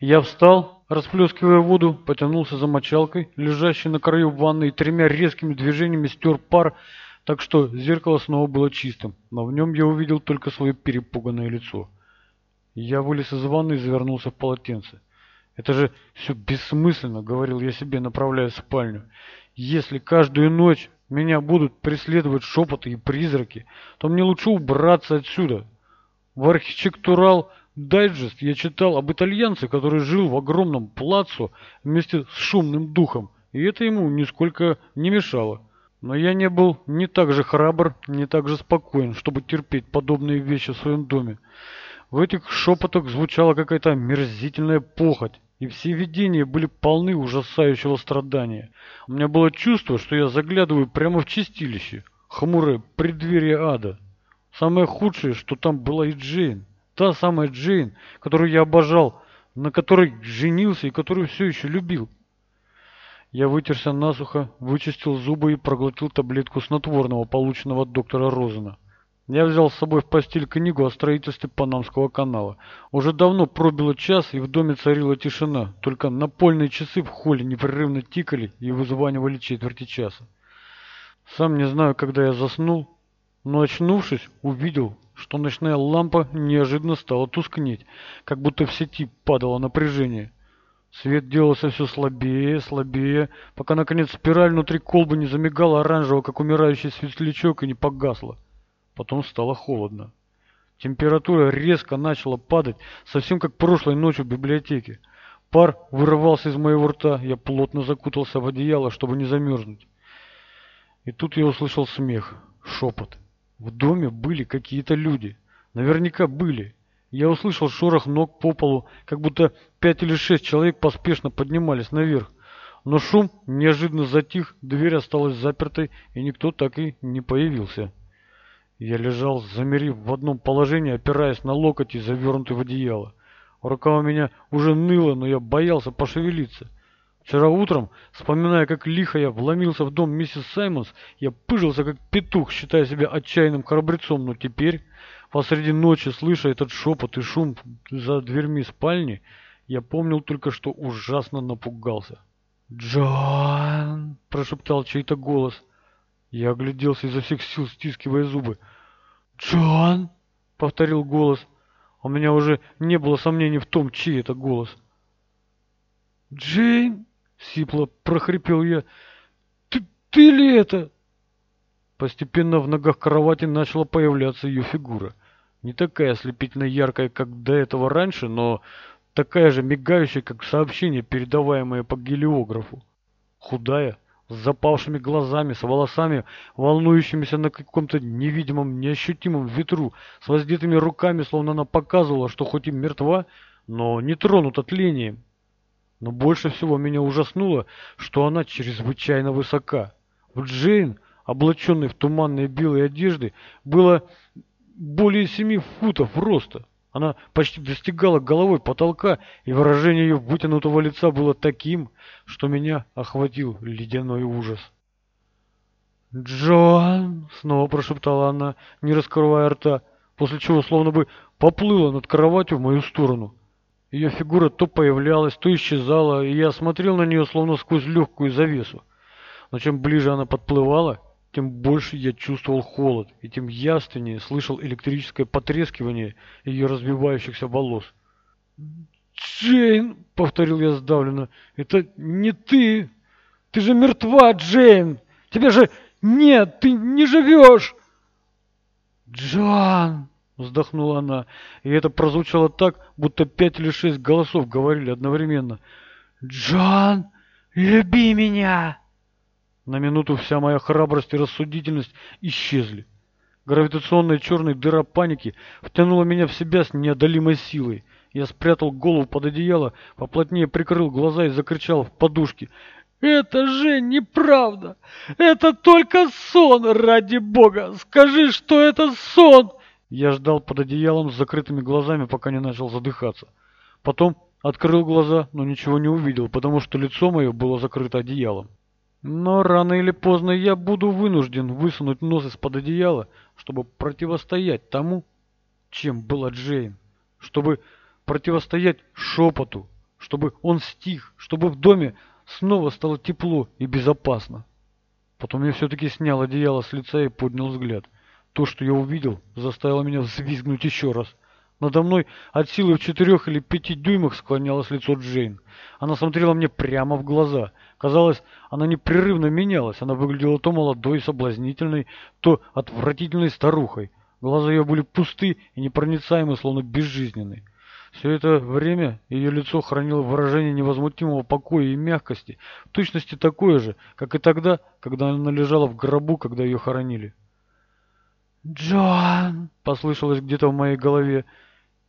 Я встал, расплескивая воду, потянулся за мочалкой, лежащей на краю ванны, и тремя резкими движениями стер пар, так что зеркало снова было чистым, но в нем я увидел только свое перепуганное лицо. Я вылез из ванны и завернулся в полотенце. «Это же все бессмысленно», — говорил я себе, направляясь в спальню. «Если каждую ночь меня будут преследовать шепоты и призраки, то мне лучше убраться отсюда». В архитектурал дайджест я читал об итальянце, который жил в огромном плацу вместе с шумным духом, и это ему нисколько не мешало. Но я не был не так же храбр, не так же спокоен, чтобы терпеть подобные вещи в своем доме. В этих шепотах звучала какая-то мерзительная похоть, и все видения были полны ужасающего страдания. У меня было чувство, что я заглядываю прямо в чистилище, хмурое преддверие ада. Самое худшее, что там была и Джейн. Та самая Джейн, которую я обожал, на которой женился и которую все еще любил. Я вытерся насухо, вычистил зубы и проглотил таблетку снотворного, полученного от доктора Розена. Я взял с собой в постель книгу о строительстве Панамского канала. Уже давно пробило час, и в доме царила тишина. Только напольные часы в холле непрерывно тикали и вызванивали четверти часа. Сам не знаю, когда я заснул, но очнувшись, увидел, что ночная лампа неожиданно стала тускнеть, как будто в сети падало напряжение. Свет делался все слабее, слабее, пока, наконец, спираль внутри колбы не замигала оранжево, как умирающий светлячок, и не погасла. Потом стало холодно. Температура резко начала падать, совсем как прошлой ночью в библиотеке. Пар вырывался из моего рта, я плотно закутался в одеяло, чтобы не замерзнуть. И тут я услышал смех, шепот. В доме были какие-то люди. Наверняка были. Я услышал шорох ног по полу, как будто пять или шесть человек поспешно поднимались наверх. Но шум неожиданно затих, дверь осталась запертой, и никто так и не появился. Я лежал, замерив в одном положении, опираясь на локоть и завернутый в одеяло. Рука у меня уже ныла, но я боялся пошевелиться. Вчера утром, вспоминая, как лихо я вломился в дом миссис Саймонс, я пыжился как петух, считая себя отчаянным храбрецом, но теперь, посреди ночи, слыша этот шепот и шум за дверьми спальни, я помнил только, что ужасно напугался. «Джоан!» – прошептал чей-то голос. Я огляделся изо всех сил, стискивая зубы. «Джоан!» — повторил голос. У меня уже не было сомнений в том, чей это голос. «Джейн!» — сипло прохрипел я. «Ты, ты ли это?» Постепенно в ногах кровати начала появляться ее фигура. Не такая ослепительно яркая, как до этого раньше, но такая же мигающая, как сообщение, передаваемое по гелиографу. Худая, с запавшими глазами, с волосами, волнующимися на каком-то невидимом, неощутимом ветру, с воздетыми руками, словно она показывала, что хоть и мертва, но не тронута тлением. Но больше всего меня ужаснуло, что она чрезвычайно высока. В Джейн, облаченной в туманные белые одежды, было более семи футов роста. Она почти достигала головой потолка, и выражение ее вытянутого лица было таким, что меня охватил ледяной ужас. «Джоан!» — снова прошептала она, не раскрывая рта, после чего словно бы поплыла над кроватью в мою сторону. Ее фигура то появлялась, то исчезала, и я смотрел на нее словно сквозь легкую завесу. Но чем ближе она подплывала, тем больше я чувствовал холод, и тем явственнее слышал электрическое потрескивание ее развивающихся волос. «Джейн!» — повторил я сдавленно. «Это не ты! Ты же мертва, Джейн! Тебя же нет! Ты не живешь!» «Джоан!» — вздохнула она, и это прозвучало так, будто пять или шесть голосов говорили одновременно. «Джоан, люби меня!» На минуту вся моя храбрость и рассудительность исчезли. Гравитационная черная дыра паники втянула меня в себя с неодолимой силой. Я спрятал голову под одеяло, поплотнее прикрыл глаза и закричал в подушке. «Это же неправда! Это только сон, ради бога! Скажи, что это сон!» Я ждал под одеялом с закрытыми глазами, пока не начал задыхаться. Потом открыл глаза, но ничего не увидел, потому что лицо мое было закрыто одеялом. Но рано или поздно я буду вынужден высунуть нос из-под одеяла, чтобы противостоять тому, чем была Джейн, чтобы противостоять шепоту, чтобы он стих, чтобы в доме снова стало тепло и безопасно. Потом я все-таки снял одеяло с лица и поднял взгляд. То, что я увидел, заставило меня взвизгнуть еще раз. Надо мной от силы в четырех или пяти дюймах склонялось лицо Джейн. Она смотрела мне прямо в глаза. Казалось, она непрерывно менялась. Она выглядела то молодой, соблазнительной, то отвратительной старухой. Глаза ее были пусты и непроницаемы, словно безжизненные. Все это время ее лицо хранило выражение невозмутимого покоя и мягкости, в точности такое же, как и тогда, когда она лежала в гробу, когда ее хоронили. «Джоан!» — послышалось где-то в моей голове.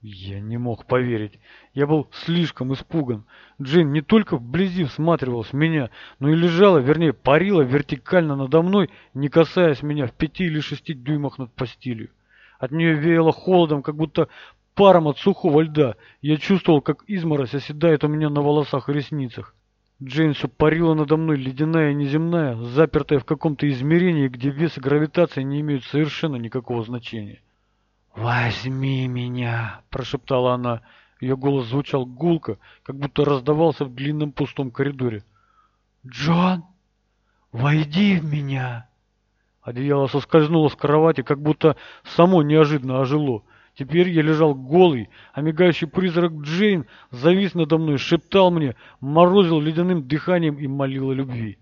Я не мог поверить. Я был слишком испуган. Джин не только вблизи всматривалась в меня, но и лежала, вернее, парила вертикально надо мной, не касаясь меня в пяти или шести дюймах над постелью. От нее веяло холодом, как будто паром от сухого льда. Я чувствовал, как изморозь оседает у меня на волосах и ресницах. Джейн все парила надо мной, ледяная неземная, запертая в каком-то измерении, где вес и гравитация не имеют совершенно никакого значения. «Возьми меня!» – прошептала она. Ее голос звучал гулко, как будто раздавался в длинном пустом коридоре. «Джон, войди в меня!» Одеяло соскользнуло с кровати, как будто само неожиданно ожило. Теперь я лежал голый, а мигающий призрак Джейн завис надо мной, шептал мне, морозил ледяным дыханием и молил о любви.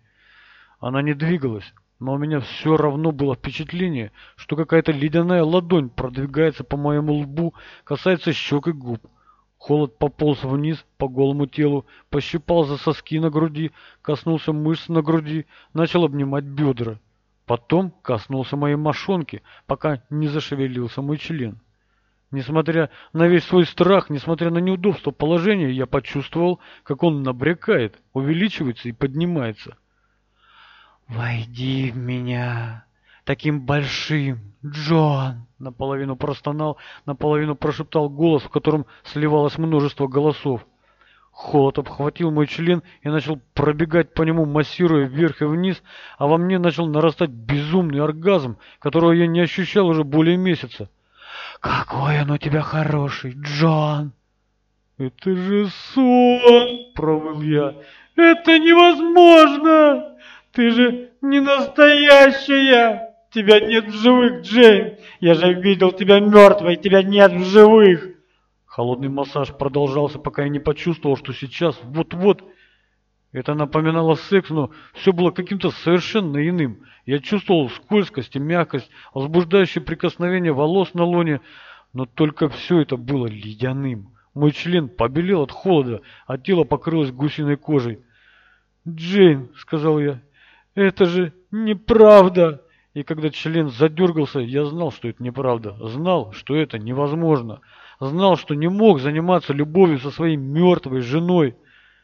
Она не двигалась, но у меня все равно было впечатление, что какая-то ледяная ладонь продвигается по моему лбу, касается щек и губ. Холод пополз вниз по голому телу, пощипал за соски на груди, коснулся мышц на груди, начал обнимать бедра. Потом коснулся моей мошонки, пока не зашевелился мой член. Несмотря на весь свой страх, несмотря на неудобство положения, я почувствовал, как он набрякает, увеличивается и поднимается. «Войди в меня, таким большим, Джон!» Наполовину простонал, наполовину прошептал голос, в котором сливалось множество голосов. Холод обхватил мой член и начал пробегать по нему, массируя вверх и вниз, а во мне начал нарастать безумный оргазм, которого я не ощущал уже более месяца. «Какой он у тебя хороший, Джон!» «Это же сон!» — провыл я. «Это невозможно! Ты же не настоящая! Тебя нет в живых, Джейн! Я же видел тебя мертвой, тебя нет в живых!» Холодный массаж продолжался, пока я не почувствовал, что сейчас, вот-вот, это напоминало секс, но все было каким-то совершенно иным. Я чувствовал скользкость и мягкость, возбуждающее прикосновение волос на лоне, но только все это было ледяным. Мой член побелел от холода, а тело покрылось гусиной кожей. «Джейн», — сказал я, — «это же неправда!» И когда член задергался, я знал, что это неправда, знал, что это невозможно, знал, что не мог заниматься любовью со своей мертвой женой.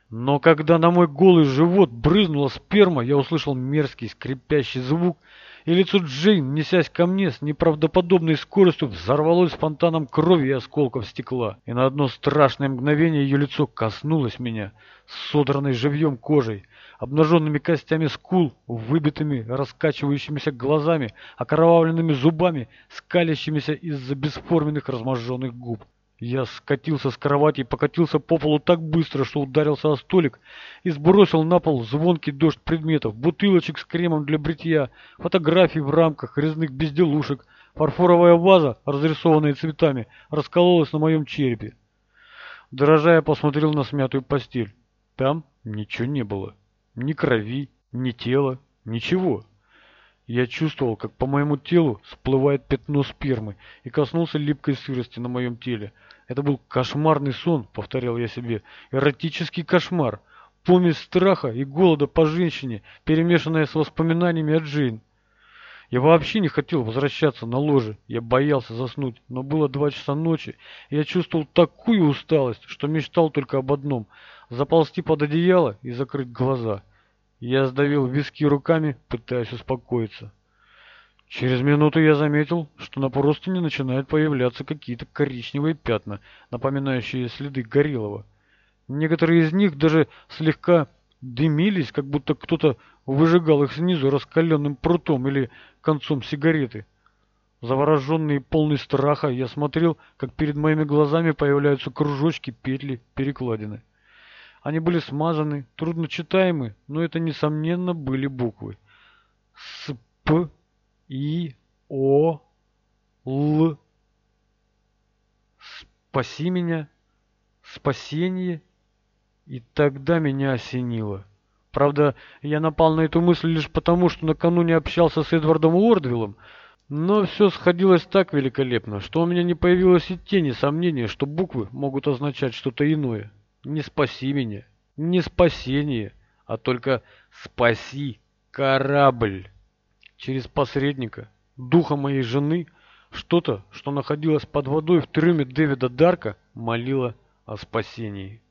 Но когда на мой голый живот брызнула сперма, я услышал мерзкий скрипящий звук, и лицо Джейн, несясь ко мне с неправдоподобной скоростью, взорвалось фонтаном крови и осколков стекла. И на одно страшное мгновение ее лицо коснулось меня, содранной живьем кожей, обнаженными костями скул, выбитыми, раскачивающимися глазами, окровавленными зубами, скалящимися из-за бесформенных разможженных губ. Я скатился с кровати и покатился по полу так быстро, что ударился о столик и сбросил на пол звонкий дождь предметов, бутылочек с кремом для бритья, фотографий в рамках, резных безделушек, фарфоровая ваза, разрисованная цветами, раскололась на моем черепе. Дрожа я посмотрел на смятую постель. Там ничего не было. Ни крови, ни тела, ничего. Я чувствовал, как по моему телу всплывает пятно спермы и коснулся липкой сырости на моем теле. Это был кошмарный сон, повторял я себе, эротический кошмар, помесь страха и голода по женщине, перемешанная с воспоминаниями о Джейн. Я вообще не хотел возвращаться на ложе, я боялся заснуть, но было два часа ночи, и я чувствовал такую усталость, что мечтал только об одном – заползти под одеяло и закрыть глаза. Я сдавил виски руками, пытаясь успокоиться. Через минуту я заметил, что на простыне начинают появляться какие-то коричневые пятна, напоминающие следы горелого. Некоторые из них даже слегка дымились, как будто кто-то выжигал их снизу раскаленным прутом или концом сигареты. Завороженный и полный страха, я смотрел, как перед моими глазами появляются кружочки, петли, перекладины. Они были смазаны, трудночитаемы, но это, несомненно, были буквы. С, П, И, О, Л. Спаси меня, спасение. И тогда меня осенило. Правда, я напал на эту мысль лишь потому, что накануне общался с Эдвардом Уордвиллом, но все сходилось так великолепно, что у меня не появилось и тени сомнения, что буквы могут означать что-то иное. Не спаси меня, не спасение, а только спаси корабль. Через посредника, духа моей жены, что-то, что находилось под водой в трюме Дэвида Дарка, молило о спасении.